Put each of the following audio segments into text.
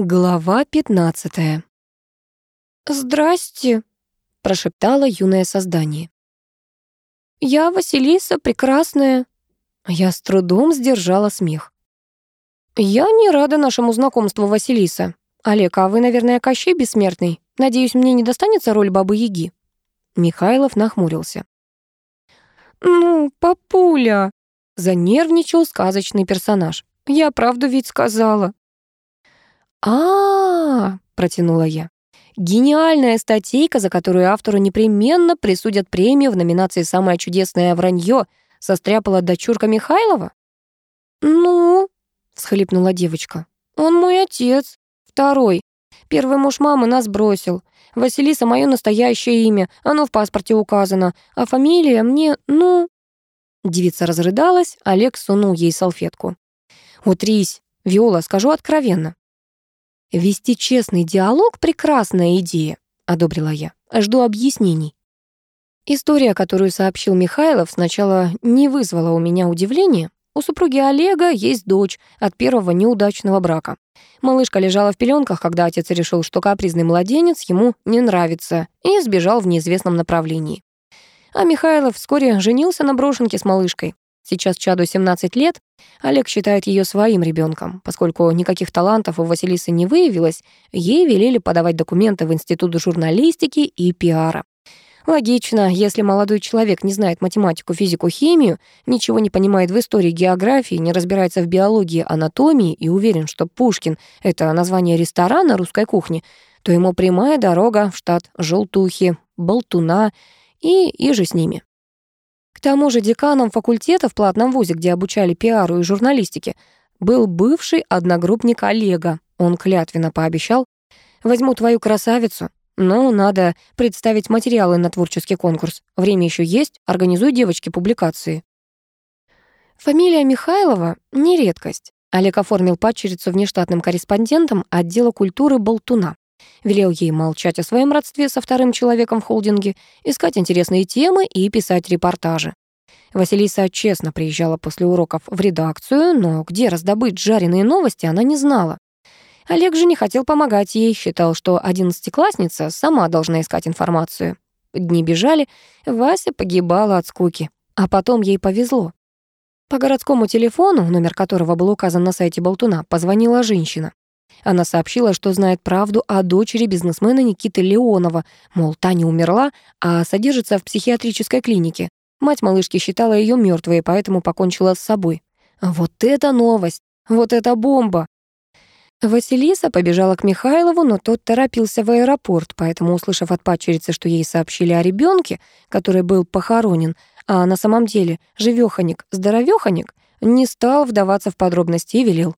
Глава 15 «Здрасте», — прошептало юное создание. «Я Василиса, прекрасная». Я с трудом сдержала смех. «Я не рада нашему знакомству, Василиса. Олег, а вы, наверное, Кощей Бессмертный? Надеюсь, мне не достанется роль Бабы-Яги?» Михайлов нахмурился. «Ну, папуля», — занервничал сказочный персонаж. «Я правду ведь сказала» а, протянула я. Гениальная статейка, за которую автору непременно присудят премию в номинации «Самое чудесное вранье», состряпала дочурка Михайлова? «Ну?» — всхлипнула девочка. «Он мой отец. Второй. Первый муж мамы нас бросил. Василиса — мое настоящее имя, оно в паспорте указано, а фамилия мне, ну...» Девица разрыдалась, Олег сунул ей салфетку. «Утрись, Виола, скажу откровенно. «Вести честный диалог — прекрасная идея», — одобрила я. «Жду объяснений». История, которую сообщил Михайлов, сначала не вызвала у меня удивления. У супруги Олега есть дочь от первого неудачного брака. Малышка лежала в пеленках, когда отец решил, что капризный младенец ему не нравится, и сбежал в неизвестном направлении. А Михайлов вскоре женился на брошенке с малышкой. Сейчас чаду 17 лет. Олег считает ее своим ребенком. Поскольку никаких талантов у Василисы не выявилось, ей велели подавать документы в Институт журналистики и пиара. Логично, если молодой человек не знает математику, физику, химию, ничего не понимает в истории, географии, не разбирается в биологии, анатомии и уверен, что Пушкин — это название ресторана русской кухни, то ему прямая дорога в штат Желтухи, Болтуна и и же с ними. К тому же деканом факультета в платном вузе, где обучали пиару и журналистике, был бывший одногруппник Олега. Он клятвенно пообещал, «Возьму твою красавицу, но надо представить материалы на творческий конкурс. Время еще есть, организуй девочке публикации». Фамилия Михайлова — не редкость. Олег оформил падчерицу внештатным корреспондентом отдела культуры Болтуна. Велел ей молчать о своем родстве со вторым человеком в холдинге, искать интересные темы и писать репортажи. Василиса честно приезжала после уроков в редакцию, но где раздобыть жареные новости, она не знала. Олег же не хотел помогать ей, считал, что одиннадцатиклассница сама должна искать информацию. Дни бежали, Вася погибала от скуки. А потом ей повезло. По городскому телефону, номер которого был указан на сайте Болтуна, позвонила женщина. Она сообщила, что знает правду о дочери бизнесмена Никиты Леонова, мол, Таня умерла, а содержится в психиатрической клинике. Мать малышки считала ее мертвой, поэтому покончила с собой. Вот это новость! Вот это бомба! Василиса побежала к Михайлову, но тот торопился в аэропорт, поэтому, услышав от падчерицы, что ей сообщили о ребенке, который был похоронен, а на самом деле живёханик, здоровёханик, не стал вдаваться в подробности и велел.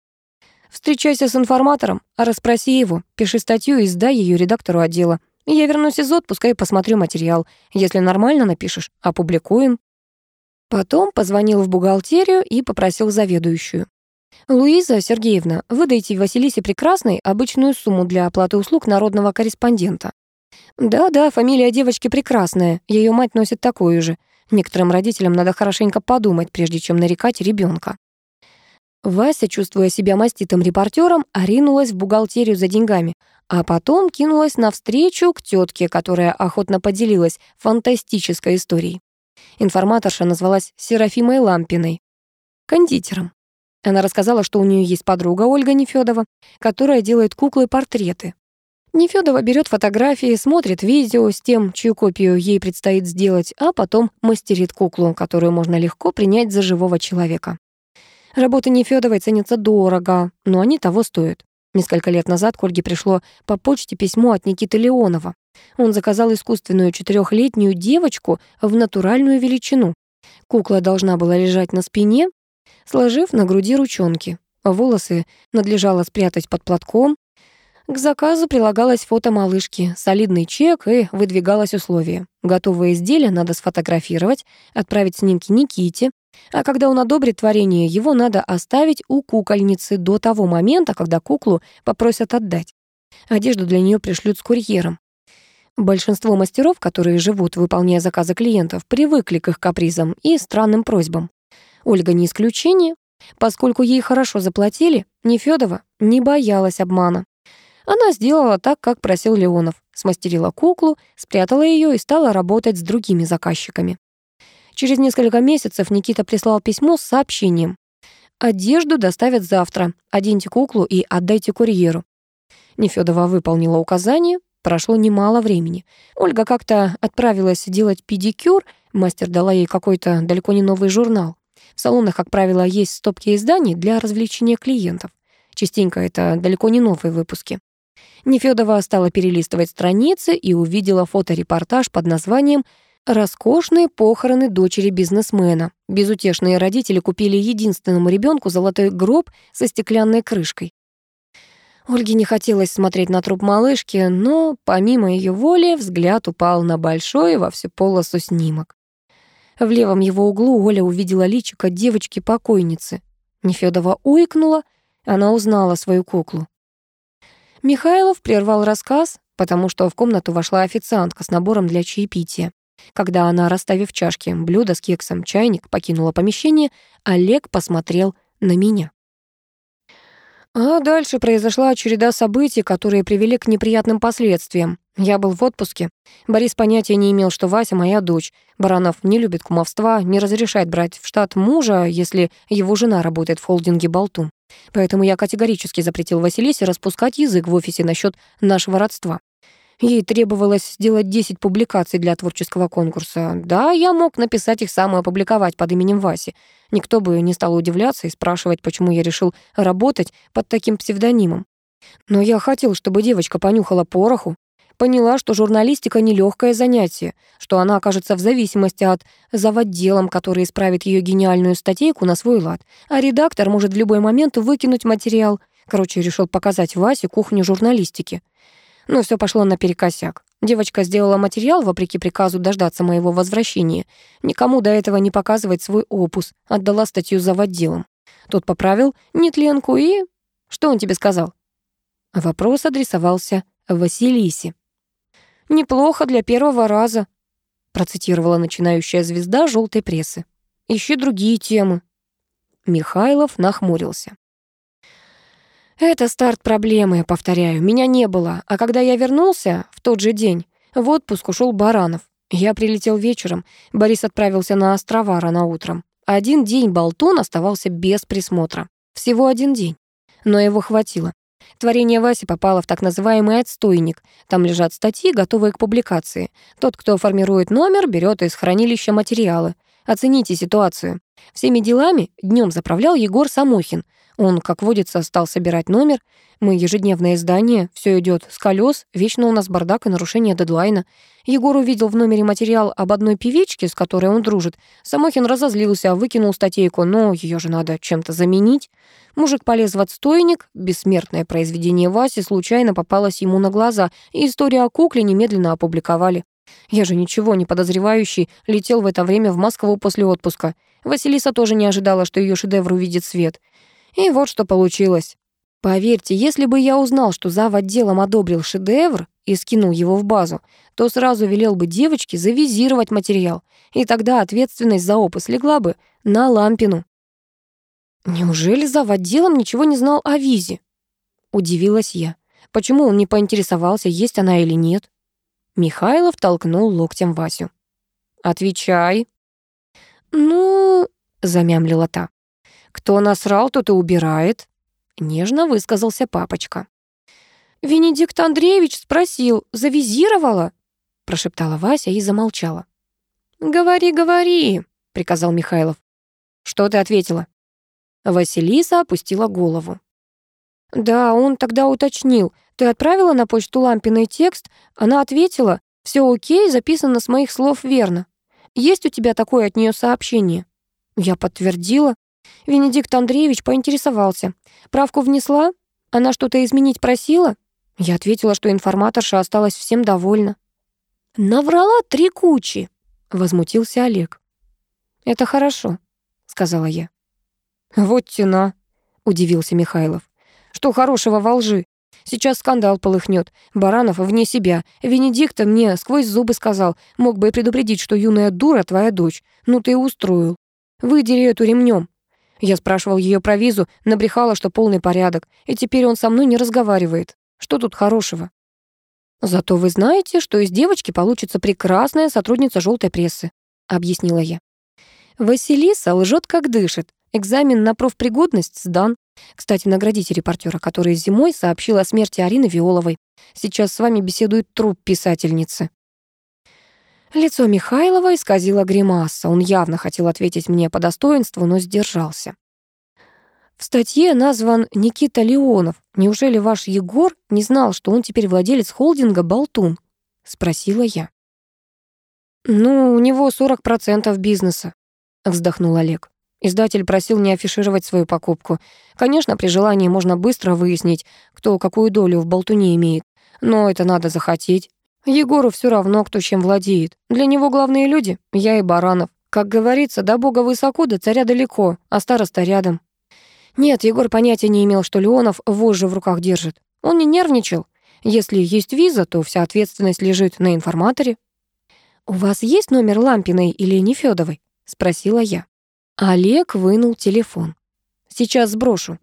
Встречайся с информатором, а расспроси его, пиши статью и сдай ее редактору отдела. Я вернусь из отпуска и посмотрю материал. Если нормально напишешь, опубликуем». Потом позвонил в бухгалтерию и попросил заведующую. «Луиза Сергеевна, выдайте Василисе Прекрасной обычную сумму для оплаты услуг народного корреспондента». «Да-да, фамилия девочки прекрасная, ее мать носит такую же. Некоторым родителям надо хорошенько подумать, прежде чем нарекать ребенка. Вася, чувствуя себя маститым репортером, оринулась в бухгалтерию за деньгами, а потом кинулась навстречу к тетке, которая охотно поделилась фантастической историей. Информаторша назвалась Серафимой Лампиной, кондитером. Она рассказала, что у нее есть подруга Ольга Нефёдова, которая делает куклы-портреты. Нефёдова берет фотографии, смотрит видео с тем, чью копию ей предстоит сделать, а потом мастерит куклу, которую можно легко принять за живого человека. Работы Нефёдовой ценятся дорого, но они того стоят. Несколько лет назад к Ольге пришло по почте письмо от Никиты Леонова. Он заказал искусственную четырехлетнюю девочку в натуральную величину. Кукла должна была лежать на спине, сложив на груди ручонки. Волосы надлежало спрятать под платком. К заказу прилагалось фото малышки, солидный чек и выдвигалось условие. Готовое изделие надо сфотографировать, отправить снимки Никите, а когда он одобрит творение, его надо оставить у кукольницы до того момента, когда куклу попросят отдать. Одежду для нее пришлют с курьером. Большинство мастеров, которые живут, выполняя заказы клиентов, привыкли к их капризам и странным просьбам. Ольга не исключение. Поскольку ей хорошо заплатили, Нефёдова не боялась обмана. Она сделала так, как просил Леонов. Смастерила куклу, спрятала ее и стала работать с другими заказчиками. Через несколько месяцев Никита прислал письмо с сообщением. «Одежду доставят завтра. Оденьте куклу и отдайте курьеру». Нефёдова выполнила указание. Прошло немало времени. Ольга как-то отправилась делать педикюр. Мастер дала ей какой-то далеко не новый журнал. В салонах, как правило, есть стопки изданий для развлечения клиентов. Частенько это далеко не новые выпуски. Нефёдова стала перелистывать страницы и увидела фоторепортаж под названием Роскошные похороны дочери бизнесмена. Безутешные родители купили единственному ребенку золотой гроб со стеклянной крышкой. Ольге не хотелось смотреть на труп малышки, но помимо ее воли взгляд упал на большой во всю полосу снимок. В левом его углу Оля увидела личико девочки-покойницы. Нефёдова уикнула, она узнала свою куклу. Михайлов прервал рассказ, потому что в комнату вошла официантка с набором для чаепития. Когда она, расставив чашки, блюдо с кексом, чайник, покинула помещение, Олег посмотрел на меня. А дальше произошла череда событий, которые привели к неприятным последствиям. Я был в отпуске. Борис понятия не имел, что Вася моя дочь. Баранов не любит кумовства, не разрешает брать в штат мужа, если его жена работает в холдинге «Болтун». Поэтому я категорически запретил Василисе распускать язык в офисе насчет нашего родства. Ей требовалось сделать 10 публикаций для творческого конкурса. Да, я мог написать их сам и опубликовать под именем Васи. Никто бы не стал удивляться и спрашивать, почему я решил работать под таким псевдонимом. Но я хотел, чтобы девочка понюхала пороху, поняла, что журналистика — нелегкое занятие, что она окажется в зависимости от заводделом, который исправит ее гениальную статейку на свой лад, а редактор может в любой момент выкинуть материал. Короче, решил показать Васе кухню журналистики. Но все пошло наперекосяк. Девочка сделала материал вопреки приказу дождаться моего возвращения. Никому до этого не показывать свой опус. Отдала статью за отделом. Тот поправил нетленку и... Что он тебе сказал? Вопрос адресовался Василисе. «Неплохо для первого раза», процитировала начинающая звезда желтой прессы. «Ищи другие темы». Михайлов нахмурился. Это старт проблемы, повторяю. Меня не было. А когда я вернулся, в тот же день, в отпуск ушел Баранов. Я прилетел вечером. Борис отправился на острова рано утром. Один день Болтун оставался без присмотра. Всего один день. Но его хватило. Творение Васи попало в так называемый отстойник. Там лежат статьи, готовые к публикации. Тот, кто формирует номер, берет из хранилища материалы. Оцените ситуацию. Всеми делами днем заправлял Егор Самохин. Он, как водится, стал собирать номер. Мы ежедневное издание, все идет с колес, вечно у нас бардак и нарушение дедлайна. Егор увидел в номере материал об одной певичке, с которой он дружит. Самохин разозлился, выкинул статейку, но ее же надо чем-то заменить. Мужик полез в отстойник, бессмертное произведение Васи случайно попалось ему на глаза, и историю о кукле немедленно опубликовали. Я же ничего не подозревающий летел в это время в Москву после отпуска. Василиса тоже не ожидала, что ее шедевр увидит свет. И вот что получилось. Поверьте, если бы я узнал, что зав. отделом одобрил шедевр и скинул его в базу, то сразу велел бы девочке завизировать материал, и тогда ответственность за опус легла бы на Лампину. Неужели зав. отделом ничего не знал о визе? Удивилась я. Почему он не поинтересовался, есть она или нет? Михайлов толкнул локтем Васю. «Отвечай». «Ну...» — замямлила та. «Кто насрал, тот и убирает», — нежно высказался папочка. «Венедикт Андреевич спросил, завизировала?» — прошептала Вася и замолчала. «Говори, говори», — приказал Михайлов. «Что ты ответила?» Василиса опустила голову. «Да, он тогда уточнил. Ты отправила на почту Лампиной текст?» Она ответила, «Все окей, записано с моих слов верно. Есть у тебя такое от нее сообщение?» Я подтвердила. Венедикт Андреевич поинтересовался. «Правку внесла? Она что-то изменить просила?» Я ответила, что информаторша осталась всем довольна. «Наврала три кучи», — возмутился Олег. «Это хорошо», — сказала я. «Вот тена», — удивился Михайлов. «Что хорошего во лжи? Сейчас скандал полыхнет. Баранов вне себя. Венедикта мне сквозь зубы сказал. Мог бы и предупредить, что юная дура твоя дочь. Ну ты устроил. Выдери эту ремнем. Я спрашивал ее про визу, набрехала, что полный порядок, и теперь он со мной не разговаривает. Что тут хорошего? Зато вы знаете, что из девочки получится прекрасная сотрудница желтой прессы, объяснила я. Василиса лжет как дышит. Экзамен на профпригодность сдан. Кстати, наградите репортера, который зимой сообщил о смерти Арины Виоловой. Сейчас с вами беседует труп писательницы. Лицо Михайлова исказило гримаса. Он явно хотел ответить мне по достоинству, но сдержался. В статье назван Никита Леонов. Неужели ваш Егор не знал, что он теперь владелец холдинга «Болтун»? Спросила я. Ну, у него 40% бизнеса, вздохнул Олег. Издатель просил не афишировать свою покупку. Конечно, при желании можно быстро выяснить, кто какую долю в болтуне имеет. Но это надо захотеть. Егору все равно, кто чем владеет. Для него главные люди — я и Баранов. Как говорится, до бога высоко, до царя далеко, а староста рядом. Нет, Егор понятия не имел, что Леонов вожжи в руках держит. Он не нервничал. Если есть виза, то вся ответственность лежит на информаторе. «У вас есть номер Лампиной или Нефёдовой?» — спросила я. Олег вынул телефон. «Сейчас сброшу»,